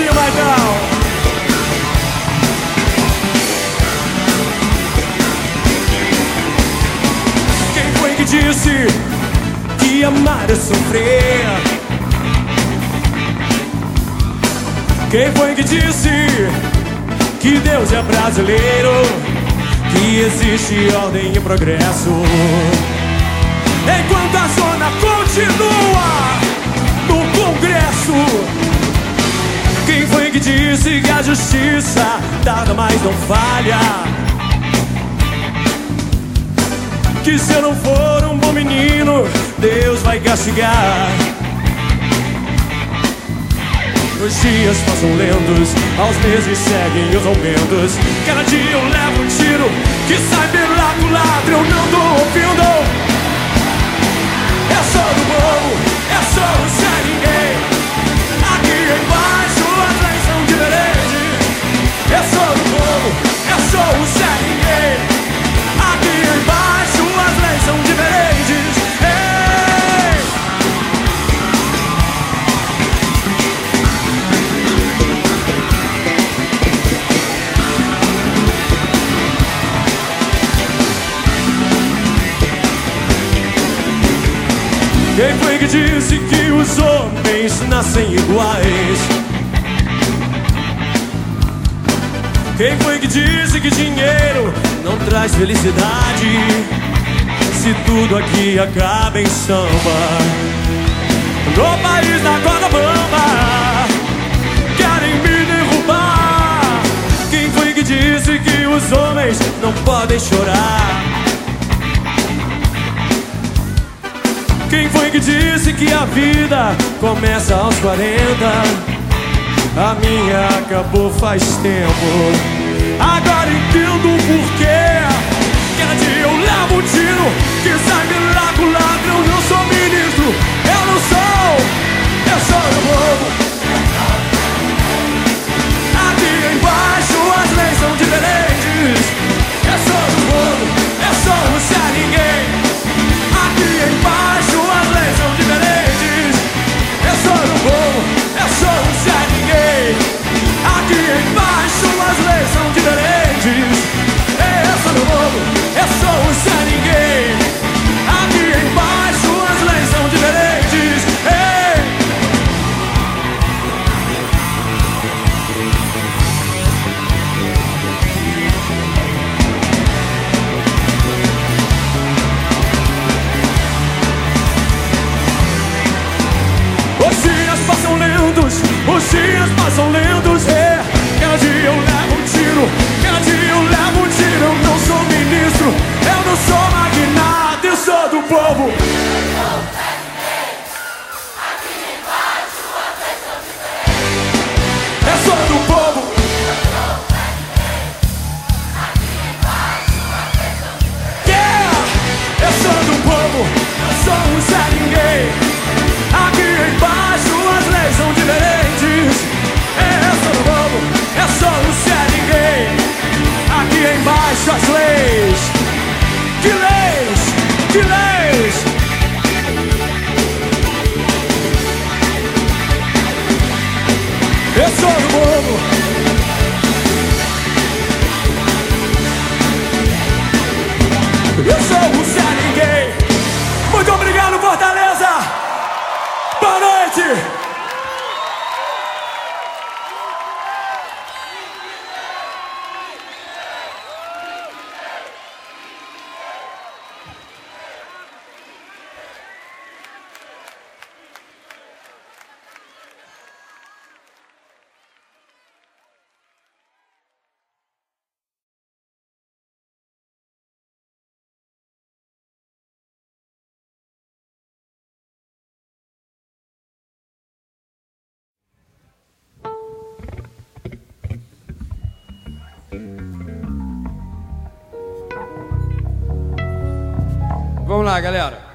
cima então. Quem foi que disse que amar é sofrer? Quem foi que disse que Deus é brasileiro? Que existe ordem e progresso? Enquanto a zona justiça tarda, mas não falha? Que se eu não for um bom menino, Deus vai castigar. Os dias passam lentos, aos meses seguem os aumentos. Cada dia eu levo um tiro que sai pela culatra, eu não tô ouvindo. Quem foi que disse que os homens nascem iguais? Quem foi que disse que dinheiro não traz felicidade? Se tudo aqui acaba em samba No país da corda bamba Querem me derrubar Quem foi que disse que os homens não podem chorar? Que a vida começa aos 40? A minha acabou faz tempo. Agora entendo o porquê. Cada dia eu levo um tiro que sai pela culatra. Eu não sou ministro, os dias passam lentos, é. Cada dia eu levo leis? Eu sou do povo. Eu sou o Zé Ninguém. Muito obrigado, Fortaleza. Boa noite. Vamos lá, galera.